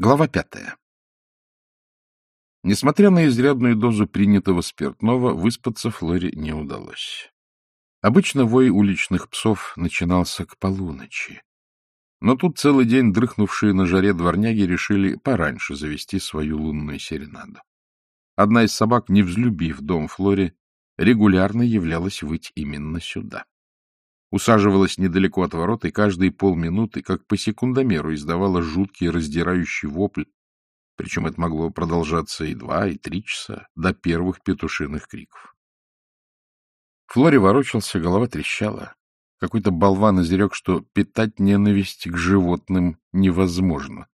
Глава пятая. Несмотря на изрядную дозу принятого спиртного, выспаться Флоре не удалось. Обычно вой уличных псов начинался к полуночи. Но тут целый день дрыхнувшие на жаре дворняги решили пораньше завести свою лунную серенаду. Одна из собак, не взлюбив дом Флоре, регулярно являлась выть именно сюда усаживалась недалеко от ворот и каждые полминуты, как по секундомеру, издавала жуткий раздирающий вопль, причем это могло продолжаться и два, и три часа, до первых петушиных криков. Флоре ворочался, голова трещала. Какой-то болван изрек, что питать ненависть к животным невозможно.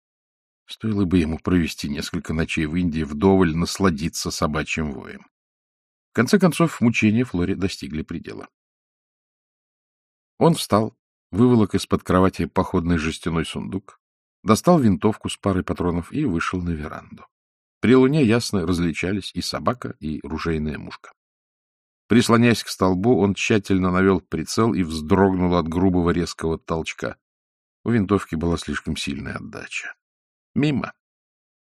Стоило бы ему провести несколько ночей в Индии, вдоволь насладиться собачьим воем. В конце концов, мучения Флоре достигли предела. Он встал, выволок из-под кровати походный жестяной сундук, достал винтовку с парой патронов и вышел на веранду. При луне ясно различались и собака, и ружейная мушка. Прислоняясь к столбу, он тщательно навел прицел и вздрогнул от грубого резкого толчка. У винтовки была слишком сильная отдача. Мимо.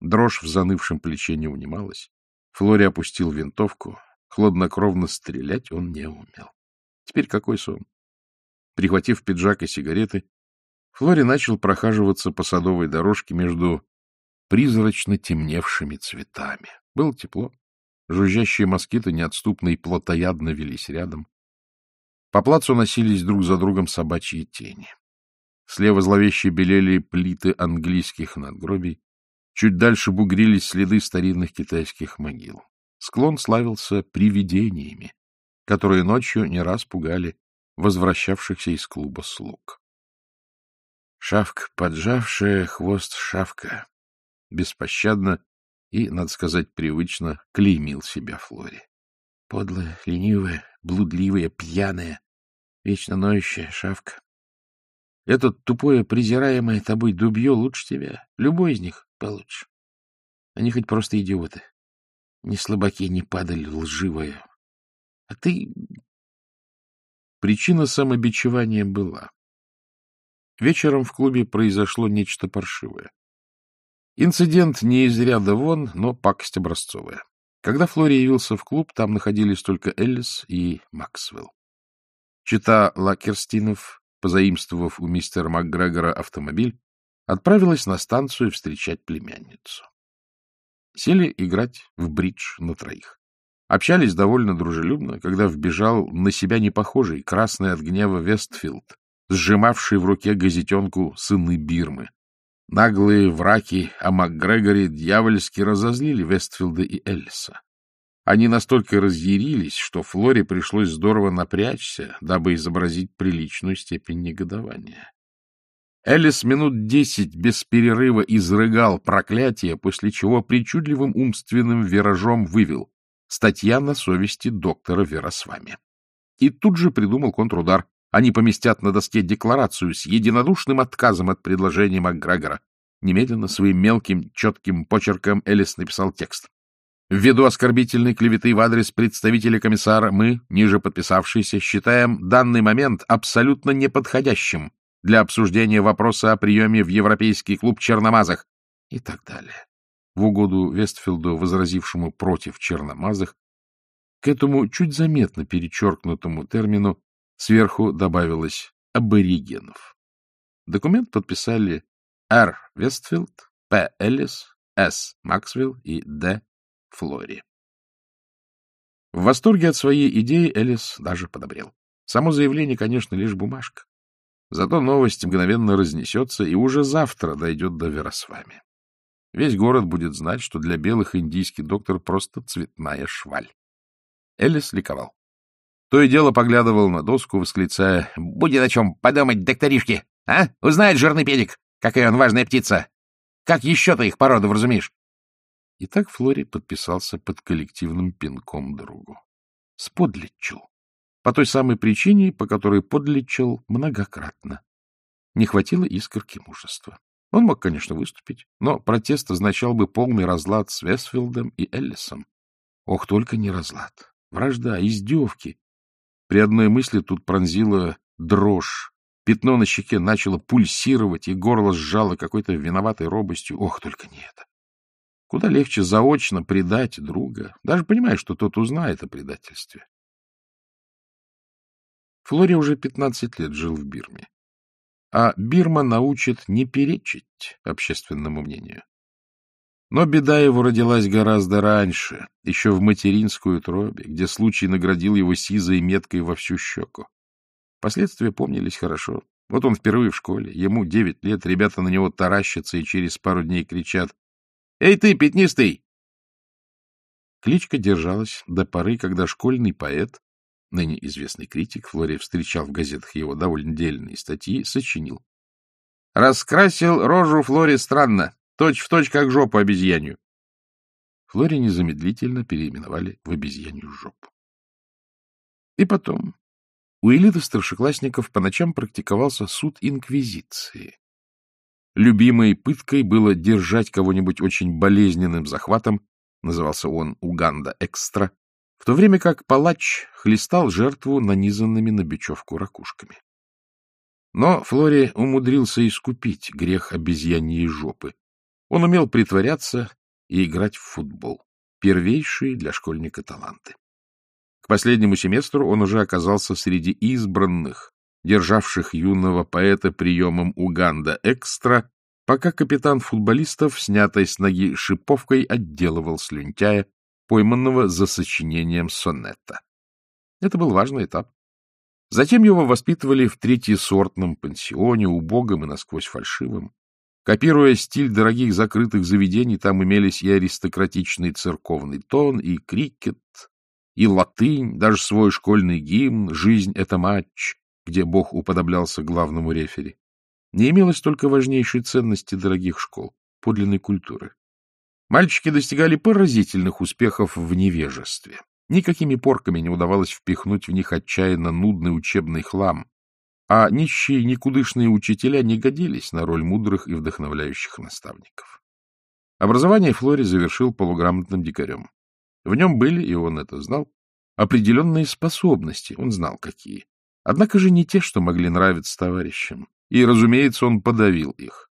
Дрожь в занывшем плече не унималась. Флори опустил винтовку. Хладнокровно стрелять он не умел. Теперь какой сон? Прихватив пиджак и сигареты, Флори начал прохаживаться по садовой дорожке между призрачно темневшими цветами. Было тепло. Жужжащие москиты неотступно и плотоядно велись рядом. По плацу носились друг за другом собачьи тени. Слева зловеще белели плиты английских надгробий. Чуть дальше бугрились следы старинных китайских могил. Склон славился привидениями, которые ночью не раз пугали возвращавшихся из клуба слуг. Шавка, поджавшая хвост шавка, беспощадно и, надо сказать, привычно клеймил себя Флори. Подлая, ленивая, блудливая, пьяная, вечно ноющая шавка. Этот тупое, презираемое тобой дубье лучше тебя. Любой из них получше. Они хоть просто идиоты. Ни слабаки, ни падаль лживая. А ты Причина самобичевания была. Вечером в клубе произошло нечто паршивое. Инцидент не из ряда вон, но пакость образцовая. Когда Флори явился в клуб, там находились только Эллис и Максвелл. Чита Лакерстинов, позаимствовав у мистера МакГрегора автомобиль, отправилась на станцию встречать племянницу. Сели играть в бридж на троих. Общались довольно дружелюбно, когда вбежал на себя непохожий, красный от гнева Вестфилд, сжимавший в руке газетенку «Сыны Бирмы». Наглые враки о МакГрегоре дьявольски разозлили Вестфилда и Эллиса. Они настолько разъярились, что Флори пришлось здорово напрячься, дабы изобразить приличную степень негодования. Эллис минут десять без перерыва изрыгал проклятие, после чего причудливым умственным виражом вывел Статья на совести доктора Веросвами. И тут же придумал контрудар. Они поместят на доске декларацию с единодушным отказом от предложения МакГрегора. Немедленно своим мелким, четким почерком Элис написал текст. Ввиду оскорбительной клеветы в адрес представителя комиссара мы, ниже подписавшиеся, считаем данный момент абсолютно неподходящим для обсуждения вопроса о приеме в Европейский клуб черномазах и так далее в угоду Вестфилду, возразившему против черномазых, к этому чуть заметно перечеркнутому термину сверху добавилось «аборигенов». Документ подписали Р. Вестфилд, П. Эллис, С. Максвелл и Д. Флори. В восторге от своей идеи Эллис даже подобрел. Само заявление, конечно, лишь бумажка. Зато новость мгновенно разнесется и уже завтра дойдет до Веросвами. Весь город будет знать, что для белых индийский доктор просто цветная шваль. Элис ликовал. То и дело поглядывал на доску, восклицая «Будет о чем подумать, докторишки! А? Узнает жирный педик, какая он важная птица! Как еще ты их породу вразумишь?» И так Флори подписался под коллективным пинком другу. Сподличил. По той самой причине, по которой подличил многократно. Не хватило искорки мужества. Он мог, конечно, выступить, но протест означал бы полный разлад с Вестфилдом и Эллисом. Ох, только не разлад. Вражда, издевки. При одной мысли тут пронзила дрожь Пятно на щеке начало пульсировать, и горло сжало какой-то виноватой робостью. Ох, только не это. Куда легче заочно предать друга, даже понимая, что тот узнает о предательстве. Флори уже 15 лет жил в Бирме. А Бирма научит не перечить общественному мнению. Но беда его родилась гораздо раньше, еще в материнскую тробе, где случай наградил его сизой меткой во всю щеку. Последствия помнились хорошо. Вот он впервые в школе, ему девять лет, ребята на него таращатся и через пару дней кричат «Эй ты, пятнистый!» Кличка держалась до поры, когда школьный поэт, ныне известный критик, Флори встречал в газетах его довольно дельные статьи, сочинил. «Раскрасил рожу Флори странно, точь в точь, как жопу обезьянью». Флори незамедлительно переименовали в обезьянью жопу. И потом, у элиты старшеклассников по ночам практиковался суд инквизиции. Любимой пыткой было держать кого-нибудь очень болезненным захватом, назывался он Уганда Экстра, в то время как палач хлестал жертву нанизанными на бечевку ракушками. Но Флори умудрился искупить грех обезьяньей жопы. Он умел притворяться и играть в футбол. Первейшие для школьника таланты. К последнему семестру он уже оказался среди избранных, державших юного поэта приемом Уганда экстра, пока капитан футболистов, снятой с ноги шиповкой, отделывал слюнтяя, пойманного за сочинением сонета. Это был важный этап. Затем его воспитывали в третьесортном пансионе, убогом и насквозь фальшивом. Копируя стиль дорогих закрытых заведений, там имелись и аристократичный церковный тон, и крикет, и латынь, даже свой школьный гимн «Жизнь — это матч», где Бог уподоблялся главному рефери. Не имелось только важнейшей ценности дорогих школ, подлинной культуры. Мальчики достигали поразительных успехов в невежестве. Никакими порками не удавалось впихнуть в них отчаянно нудный учебный хлам, а нищие никудышные учителя не годились на роль мудрых и вдохновляющих наставников. Образование Флори завершил полуграмотным дикарем. В нем были, и он это знал, определенные способности, он знал какие. Однако же не те, что могли нравиться товарищам. И, разумеется, он подавил их.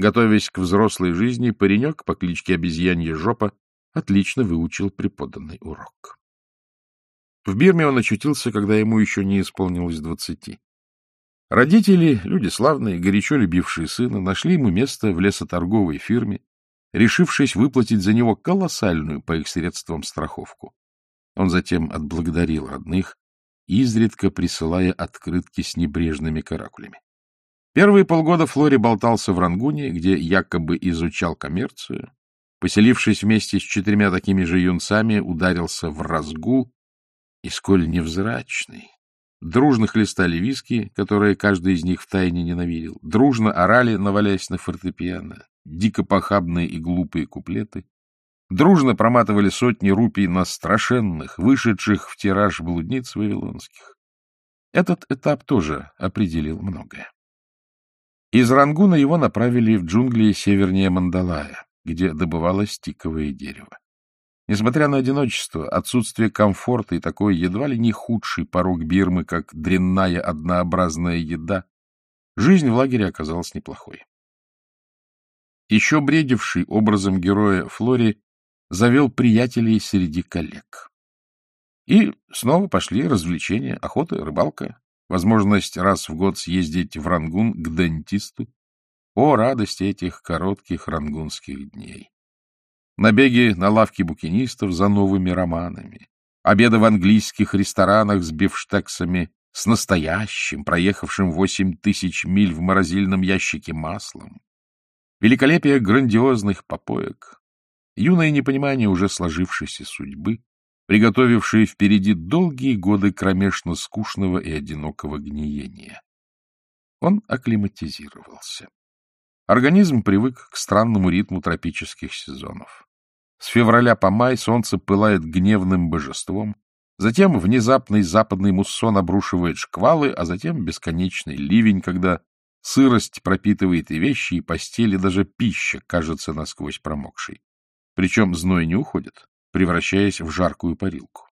Готовясь к взрослой жизни, паренек по кличке Обезьянья Жопа отлично выучил преподанный урок. В Бирме он очутился, когда ему еще не исполнилось двадцати. Родители, люди славные, горячо любившие сына, нашли ему место в лесоторговой фирме, решившись выплатить за него колоссальную по их средствам страховку. Он затем отблагодарил родных, изредка присылая открытки с небрежными каракулями. Первые полгода Флори болтался в Рангуне, где якобы изучал коммерцию. Поселившись вместе с четырьмя такими же юнцами, ударился в разгул, и сколь невзрачный. Дружно хлестали виски, которые каждый из них втайне ненавидел. Дружно орали, наваляясь на фортепиано дико похабные и глупые куплеты, дружно проматывали сотни рупий на страшенных, вышедших в тираж блудниц вавилонских. Этот этап тоже определил многое. Из Рангуна его направили в джунгли севернее Мандалая, где добывалось тиковое дерево. Несмотря на одиночество, отсутствие комфорта и такой едва ли не худший порог Бирмы, как дрянная однообразная еда, жизнь в лагере оказалась неплохой еще бредивший образом героя Флори, завел приятелей среди коллег. И снова пошли развлечения, охота, рыбалка, возможность раз в год съездить в Рангун к дентисту. О, радость этих коротких рангунских дней! Набеги на лавки букинистов за новыми романами, обеды в английских ресторанах с бифштексами, с настоящим, проехавшим восемь тысяч миль в морозильном ящике маслом, Великолепие грандиозных попоек, юное непонимание уже сложившейся судьбы, приготовившие впереди долгие годы кромешно скучного и одинокого гниения. Он акклиматизировался. Организм привык к странному ритму тропических сезонов. С февраля по май солнце пылает гневным божеством, затем внезапный западный муссон обрушивает шквалы, а затем бесконечный ливень, когда Сырость пропитывает и вещи, и постели, даже пища кажется насквозь промокшей. Причем зной не уходит, превращаясь в жаркую парилку.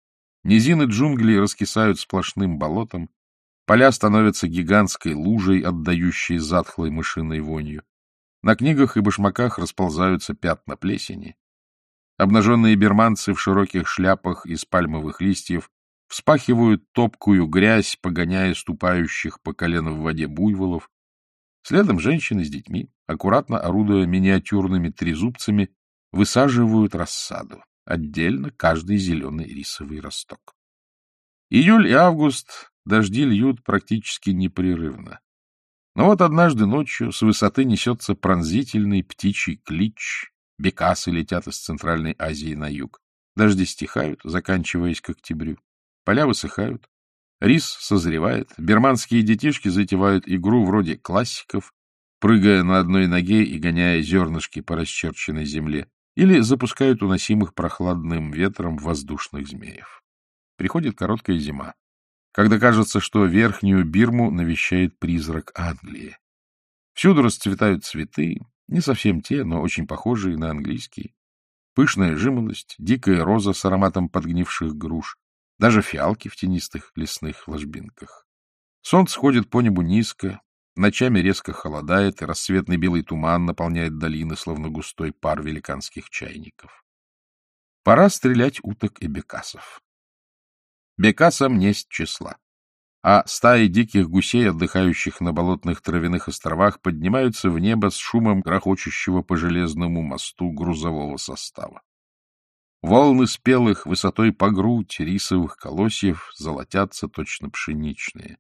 Низины джунглей раскисают сплошным болотом, Поля становятся гигантской лужей, отдающей затхлой мышиной вонью. На книгах и башмаках расползаются пятна плесени. Обнаженные берманцы в широких шляпах из пальмовых листьев вспахивают топкую грязь, погоняя ступающих по колено в воде буйволов. Следом женщины с детьми, аккуратно орудуя миниатюрными трезубцами, высаживают рассаду. Отдельно каждый зеленый рисовый росток. Июль и август дожди льют практически непрерывно. Но вот однажды ночью с высоты несется пронзительный птичий клич, бекасы летят из Центральной Азии на юг. Дожди стихают, заканчиваясь к октябрю. Поля высыхают, рис созревает, берманские детишки затевают игру вроде классиков, прыгая на одной ноге и гоняя зернышки по расчерченной земле, или запускают уносимых прохладным ветром воздушных змеев. Приходит короткая зима, когда кажется, что верхнюю Бирму навещает призрак Англии. Всюду расцветают цветы, не совсем те, но очень похожие на английские. Пышная жимолость, дикая роза с ароматом подгнивших груш, даже фиалки в тенистых лесных ложбинках. Солнце сходит по небу низко, Ночами резко холодает, и рассветный белый туман наполняет долины, словно густой пар великанских чайников. Пора стрелять уток и бекасов. Бекасам несть числа, а стаи диких гусей, отдыхающих на болотных травяных островах, поднимаются в небо с шумом грохочущего по железному мосту грузового состава. Волны спелых высотой по грудь рисовых колосьев золотятся точно пшеничные.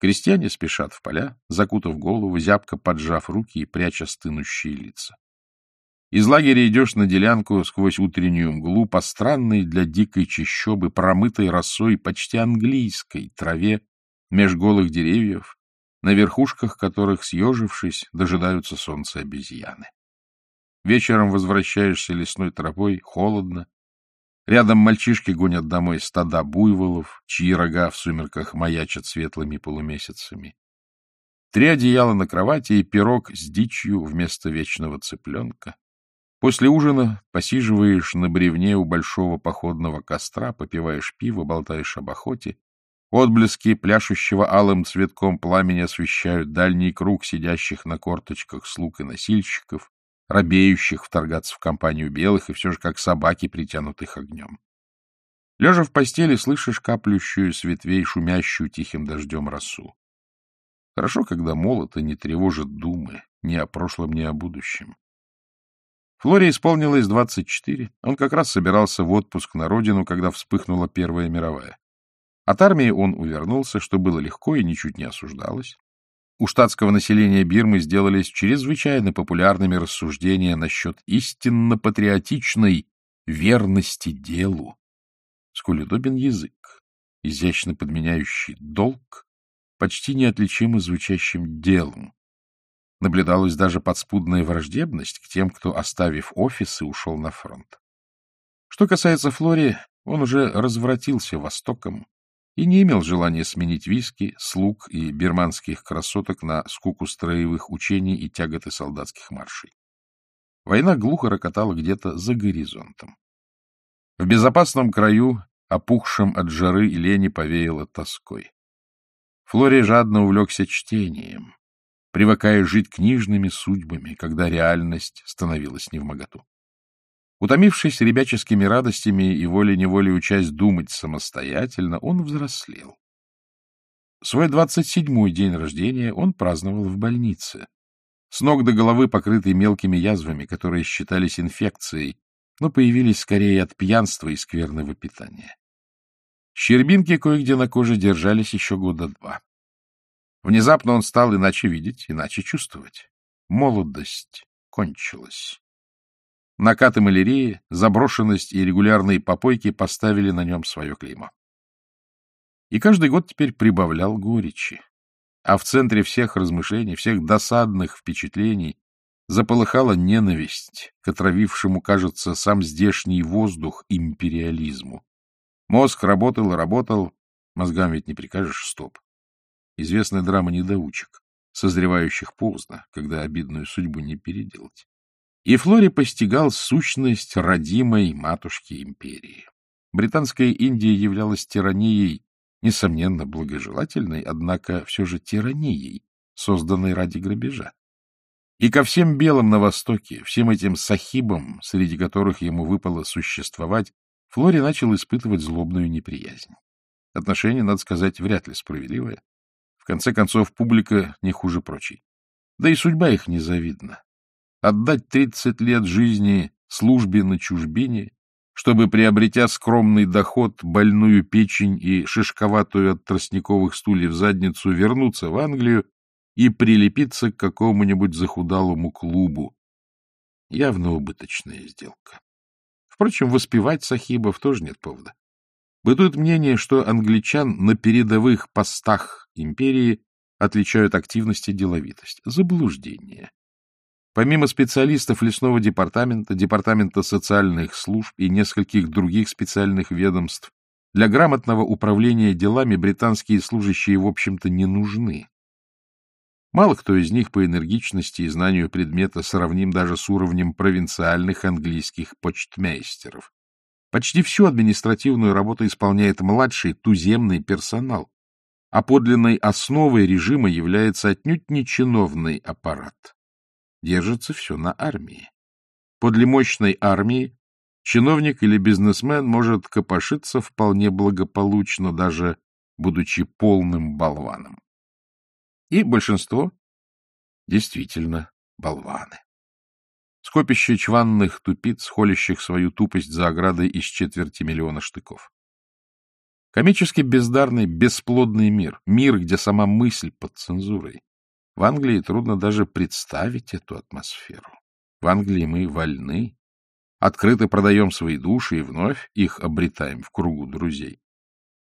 Крестьяне спешат в поля, закутав голову, зябко поджав руки и пряча стынущие лица. Из лагеря идешь на делянку сквозь утреннюю мглу по странной для дикой чащобы, промытой росой, почти английской траве меж голых деревьев, на верхушках которых, съежившись, дожидаются солнца обезьяны. Вечером возвращаешься лесной тропой, холодно, Рядом мальчишки гонят домой стада буйволов, чьи рога в сумерках маячат светлыми полумесяцами. Три одеяла на кровати и пирог с дичью вместо вечного цыпленка. После ужина посиживаешь на бревне у большого походного костра, попиваешь пиво, болтаешь об охоте. Отблески пляшущего алым цветком пламени освещают дальний круг сидящих на корточках слуг и носильщиков робеющих вторгаться в компанию белых и все же как собаки, притянутых огнем. Лежа в постели, слышишь каплющую с ветвей, шумящую тихим дождем росу. Хорошо, когда молото не тревожит думы ни о прошлом, ни о будущем. Флоре исполнилось 24. Он как раз собирался в отпуск на родину, когда вспыхнула Первая мировая. От армии он увернулся, что было легко и ничуть не осуждалось. У штатского населения Бирмы сделались чрезвычайно популярными рассуждения насчет истинно патриотичной верности делу. Сколь удобен язык, изящно подменяющий долг, почти неотличимо звучащим делом. Наблюдалась даже подспудная враждебность к тем, кто, оставив офис, и ушел на фронт. Что касается Флори, он уже развратился Востоком, и не имел желания сменить виски, слуг и бирманских красоток на скуку строевых учений и тяготы солдатских маршей. Война глухо рокотала где-то за горизонтом. В безопасном краю, опухшем от жары и лени, повеяло тоской. Флори жадно увлекся чтением, привыкая жить книжными судьбами, когда реальность становилась невмоготу. Утомившись ребяческими радостями и волей-неволей учась думать самостоятельно, он взрослел. Свой двадцать седьмой день рождения он праздновал в больнице, с ног до головы покрытый мелкими язвами, которые считались инфекцией, но появились скорее от пьянства и скверного питания. Щербинки кое-где на коже держались еще года два. Внезапно он стал иначе видеть, иначе чувствовать. Молодость кончилась. Накаты малярии, заброшенность и регулярные попойки поставили на нем свое клеймо. И каждый год теперь прибавлял горечи. А в центре всех размышлений, всех досадных впечатлений заполыхала ненависть к отравившему, кажется, сам здешний воздух империализму. Мозг работал и работал, мозгам ведь не прикажешь стоп. Известная драма недоучек, созревающих поздно, когда обидную судьбу не переделать и Флори постигал сущность родимой матушки империи. Британская Индия являлась тиранией, несомненно, благожелательной, однако все же тиранией, созданной ради грабежа. И ко всем белым на Востоке, всем этим сахибам, среди которых ему выпало существовать, Флори начал испытывать злобную неприязнь. Отношение, надо сказать, вряд ли справедливое. В конце концов, публика не хуже прочей. Да и судьба их незавидна. Отдать тридцать лет жизни службе на чужбине, чтобы, приобретя скромный доход, больную печень и шишковатую от тростниковых стульев задницу, вернуться в Англию и прилепиться к какому-нибудь захудалому клубу. Явно убыточная сделка. Впрочем, воспевать сахибов тоже нет повода. Бытует мнение, что англичан на передовых постах империи отличают активность и деловитость. Заблуждение. Помимо специалистов лесного департамента, департамента социальных служб и нескольких других специальных ведомств, для грамотного управления делами британские служащие, в общем-то, не нужны. Мало кто из них по энергичности и знанию предмета сравним даже с уровнем провинциальных английских почтмейстеров. Почти всю административную работу исполняет младший туземный персонал, а подлинной основой режима является отнюдь не чиновный аппарат. Держится все на армии. Подле мощной армии чиновник или бизнесмен может копошиться вполне благополучно, даже будучи полным болваном. И большинство действительно болваны. Скопище чванных тупиц, холящих свою тупость за оградой из четверти миллиона штыков. Комически бездарный, бесплодный мир. Мир, где сама мысль под цензурой. В Англии трудно даже представить эту атмосферу. В Англии мы вольны, открыто продаем свои души и вновь их обретаем в кругу друзей.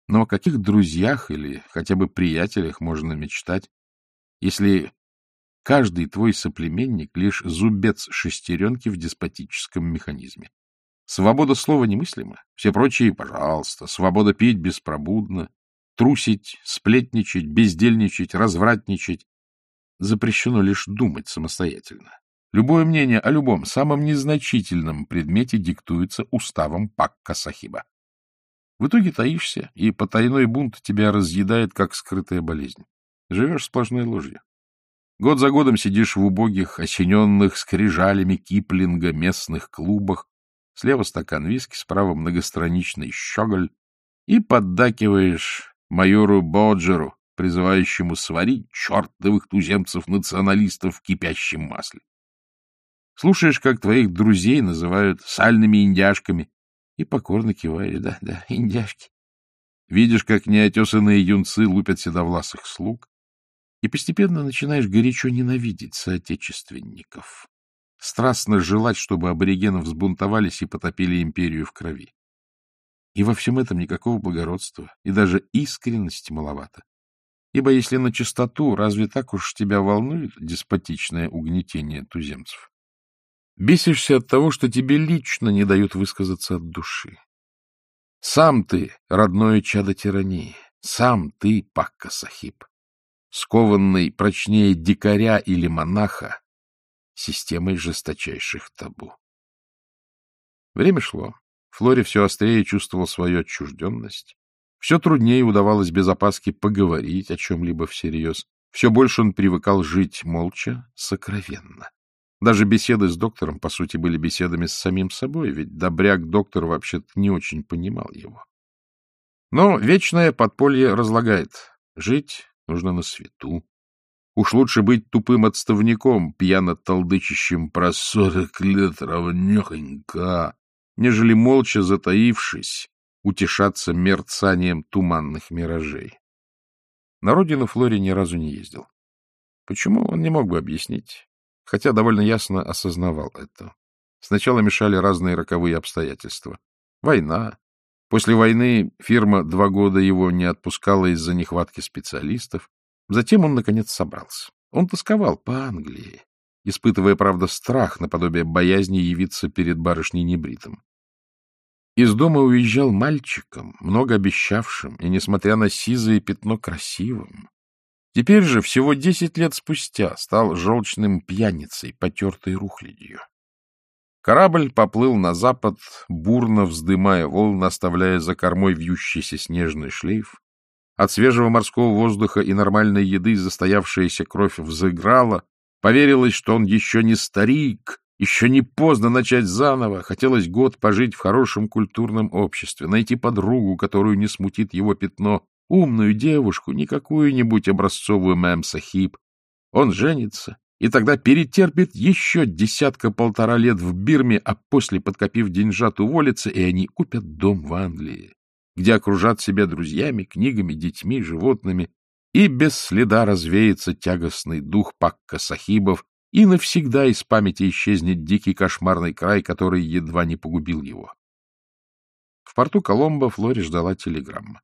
Но о каких друзьях или хотя бы приятелях можно мечтать, если каждый твой соплеменник — лишь зубец шестеренки в деспотическом механизме? Свобода слова немыслима. Все прочие — пожалуйста. Свобода пить беспробудно, трусить, сплетничать, бездельничать, развратничать. Запрещено лишь думать самостоятельно. Любое мнение о любом, самом незначительном предмете диктуется уставом Пакка Сахиба. В итоге таишься, и потайной бунт тебя разъедает, как скрытая болезнь. Живешь сплошной ложью. Год за годом сидишь в убогих, осененных скрижалями Киплинга местных клубах, Слева стакан виски, справа многостраничный щеголь. И поддакиваешь майору Боджеру, призывающему сварить чертовых туземцев-националистов в кипящем масле. Слушаешь, как твоих друзей называют сальными индяшками, и покорно киваешь, да, да, индяшки. Видишь, как неотесанные юнцы лупят седовласых слуг, и постепенно начинаешь горячо ненавидеть соотечественников страстно желать, чтобы аборигены взбунтовались и потопили империю в крови. И во всем этом никакого благородства, и даже искренности маловато. Ибо если на чистоту, разве так уж тебя волнует деспотичное угнетение туземцев? Бесишься от того, что тебе лично не дают высказаться от души. Сам ты — родное чадо тирании, сам ты — Пакка Сахиб, скованный прочнее дикаря или монаха, системой жесточайших табу. Время шло. Флоре все острее чувствовал свою отчужденность. Все труднее удавалось без опаски поговорить о чем-либо всерьез. Все больше он привыкал жить молча, сокровенно. Даже беседы с доктором, по сути, были беседами с самим собой, ведь добряк-доктор вообще-то не очень понимал его. Но вечное подполье разлагает. Жить нужно на свету, Уж лучше быть тупым отставником, пьяно толдычащим про сорок лет равнехонько, нежели молча затаившись, утешаться мерцанием туманных миражей. На родину Флори ни разу не ездил. Почему, он не мог бы объяснить, хотя довольно ясно осознавал это. Сначала мешали разные роковые обстоятельства. Война. После войны фирма два года его не отпускала из-за нехватки специалистов. Затем он, наконец, собрался. Он тосковал по Англии, испытывая, правда, страх наподобие боязни явиться перед барышней небритым. Из дома уезжал мальчиком, много обещавшим, и, несмотря на сизое пятно, красивым. Теперь же, всего десять лет спустя, стал желчным пьяницей, потертой рухлядью. Корабль поплыл на запад, бурно вздымая волны, оставляя за кормой вьющийся снежный шлейф, От свежего морского воздуха и нормальной еды застоявшаяся кровь взыграла, поверилось, что он еще не старик, еще не поздно начать заново. Хотелось год пожить в хорошем культурном обществе, найти подругу, которую не смутит его пятно, умную девушку, не какую-нибудь образцовую мэм-сахиб. Он женится, и тогда перетерпит еще десятка-полтора лет в Бирме, а после, подкопив деньжат, уволится, и они купят дом в Англии, где окружат себя друзьями, книгами, детьми, животными, и без следа развеется тягостный дух Пакка Сахибов, и навсегда из памяти исчезнет дикий кошмарный край, который едва не погубил его. В порту Коломбо Флори ждала телеграмма.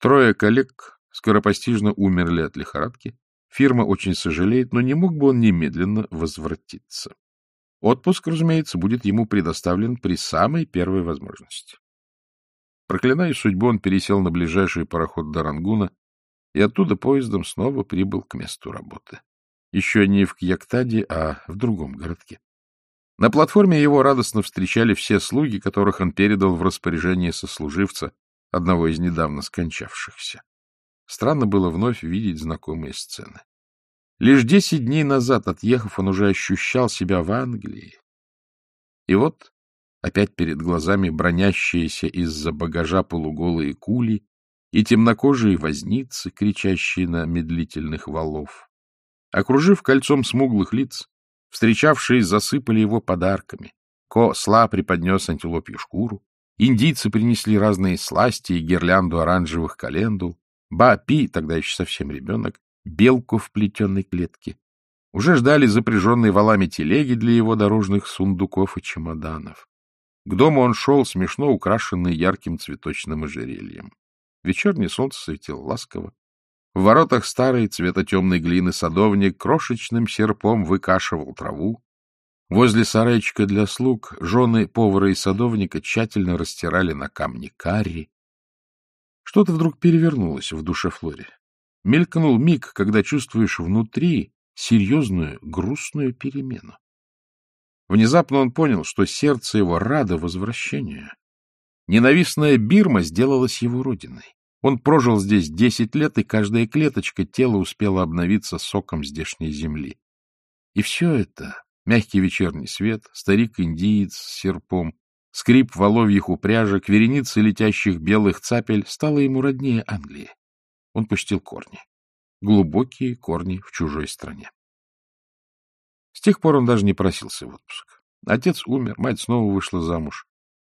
Трое коллег скоропостижно умерли от лихорадки. Фирма очень сожалеет, но не мог бы он немедленно возвратиться. Отпуск, разумеется, будет ему предоставлен при самой первой возможности. Проклиная судьбу, он пересел на ближайший пароход до Рангуна и оттуда поездом снова прибыл к месту работы. Еще не в Кьяктаде, а в другом городке. На платформе его радостно встречали все слуги, которых он передал в распоряжение сослуживца, одного из недавно скончавшихся. Странно было вновь видеть знакомые сцены. Лишь десять дней назад, отъехав, он уже ощущал себя в Англии. И вот опять перед глазами бронящиеся из-за багажа полуголые кули и темнокожие возницы, кричащие на медлительных валов. Окружив кольцом смуглых лиц, встречавшие засыпали его подарками. Ко-сла преподнес антилопью шкуру, индийцы принесли разные сласти и гирлянду оранжевых календул, Ба-Пи, тогда еще совсем ребенок, белку в плетеной клетке. Уже ждали запряженные валами телеги для его дорожных сундуков и чемоданов. К дому он шел, смешно украшенный ярким цветочным ожерельем. Вечернее солнце светило ласково. В воротах старой цвета темной глины садовник крошечным серпом выкашивал траву. Возле сарайчика для слуг жены повара и садовника тщательно растирали на камне карри. Что-то вдруг перевернулось в душе Флори. Мелькнул миг, когда чувствуешь внутри серьезную, грустную перемену. Внезапно он понял, что сердце его радо возвращению. Ненавистная Бирма сделалась его родиной. Он прожил здесь десять лет, и каждая клеточка тела успела обновиться соком здешней земли. И все это — мягкий вечерний свет, старик-индиец с серпом, скрип воловьих упряжек, вереницы летящих белых цапель — стало ему роднее Англии. Он пустил корни. Глубокие корни в чужой стране. С тех пор он даже не просился в отпуск. Отец умер, мать снова вышла замуж.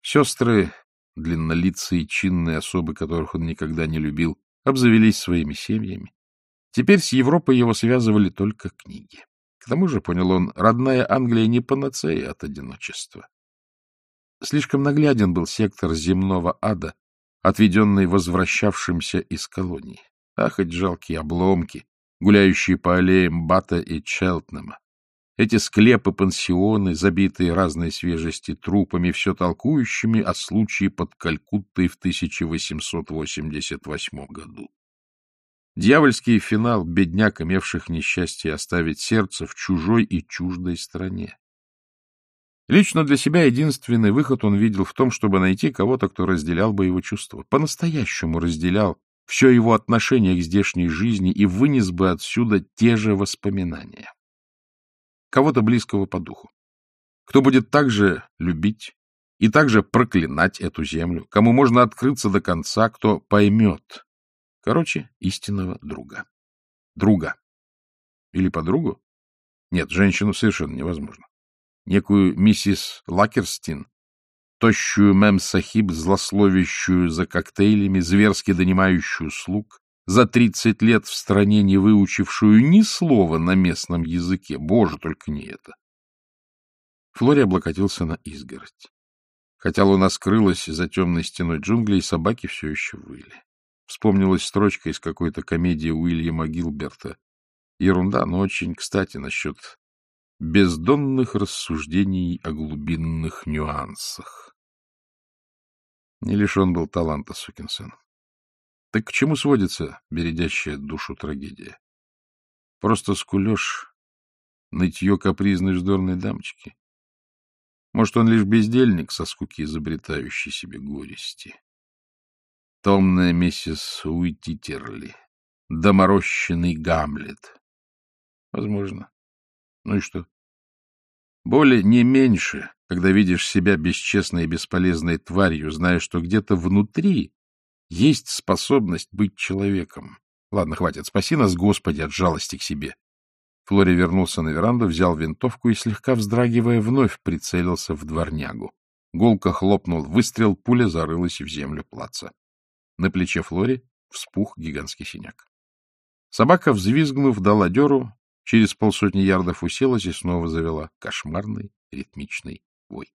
Сестры длиннолицые чинные особы, которых он никогда не любил, обзавелись своими семьями. Теперь с Европой его связывали только книги. К тому же, понял он, родная Англия не панацея от одиночества. Слишком нагляден был сектор земного ада, отведенный возвращавшимся из колонии. Ах, эти жалкие обломки, гуляющие по аллеям Бата и Челтнема. Эти склепы-пансионы, забитые разной свежести трупами, все толкующими о случае под Калькуттой в 1888 году. Дьявольский финал бедняк, имевших несчастье оставить сердце в чужой и чуждой стране. Лично для себя единственный выход он видел в том, чтобы найти кого-то, кто разделял бы его чувства, по-настоящему разделял все его отношение к здешней жизни и вынес бы отсюда те же воспоминания кого-то близкого по духу, кто будет также любить и также проклинать эту землю, кому можно открыться до конца, кто поймет. Короче, истинного друга. Друга. Или подругу? Нет, женщину совершенно невозможно. Некую миссис Лакерстин, тощую мем-сахиб, злословящую за коктейлями, зверски донимающую слуг, за тридцать лет в стране не выучившую ни слова на местном языке. Боже, только не это. Флори облокотился на изгородь. Хотя луна скрылась за темной стеной джунглей, собаки все еще выли. Вспомнилась строчка из какой-то комедии Уильяма Гилберта. Ерунда, но очень кстати насчет бездонных рассуждений о глубинных нюансах. Не лишен был таланта, сукин сын. Так к чему сводится бередящая душу трагедия? Просто скулеж, нытье капризной вздорной дамочки. Может, он лишь бездельник со скуки изобретающий себе горести. Томная миссис Уититерли. Доморощенный Гамлет. Возможно. Ну и что? Боли не меньше, когда видишь себя бесчестной и бесполезной тварью, зная, что где-то внутри есть способность быть человеком. Ладно, хватит. Спаси нас, Господи, от жалости к себе. Флори вернулся на веранду, взял винтовку и, слегка вздрагивая, вновь прицелился в дворнягу. Голка хлопнул выстрел, пуля зарылась в землю плаца. На плече Флори вспух гигантский синяк. Собака, взвизгнув, дала деру, через полсотни ярдов уселась и снова завела кошмарный ритмичный вой.